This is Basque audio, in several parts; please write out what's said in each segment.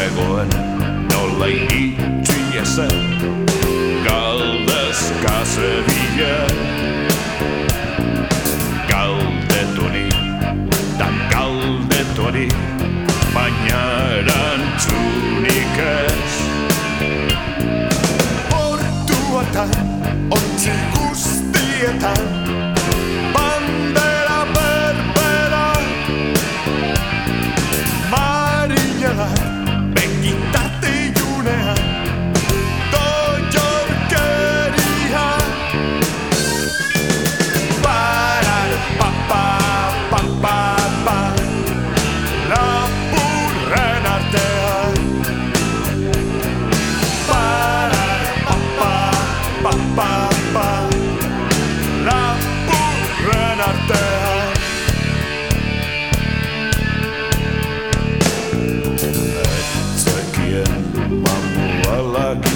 Tarragona no l'enguitxin ja sé Caldes, Casa Villa Cal de Toni, de Cal de Toni Banyaran Xuc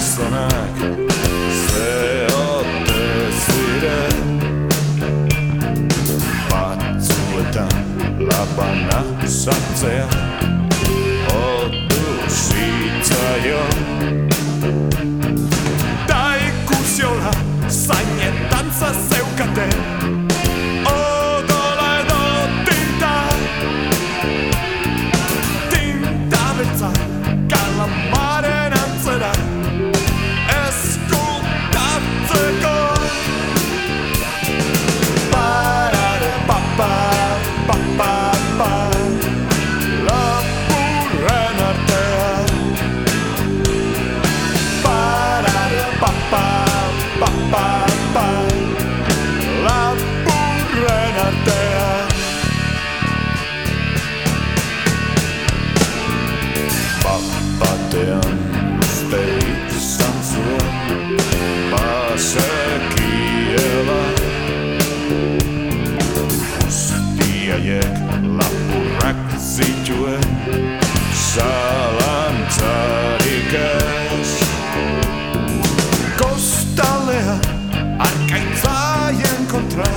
sanak Seyahat tesire Patsuletan labana satseja Odušica jom duen zalantzarik ez Kostalea arkaintzaien kontra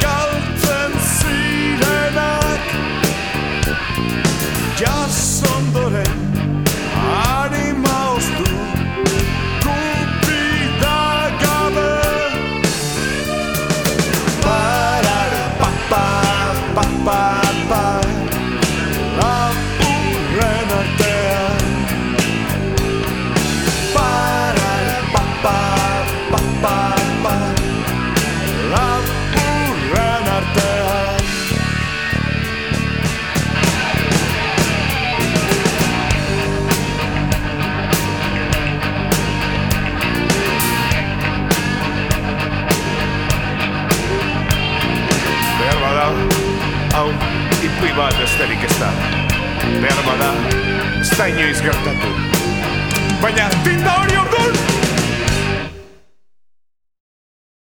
galtzen zirenak jasen arrazoi bat besterik ez da Behar bada, ez da inoiz gertatu Baina tinta hori orduan!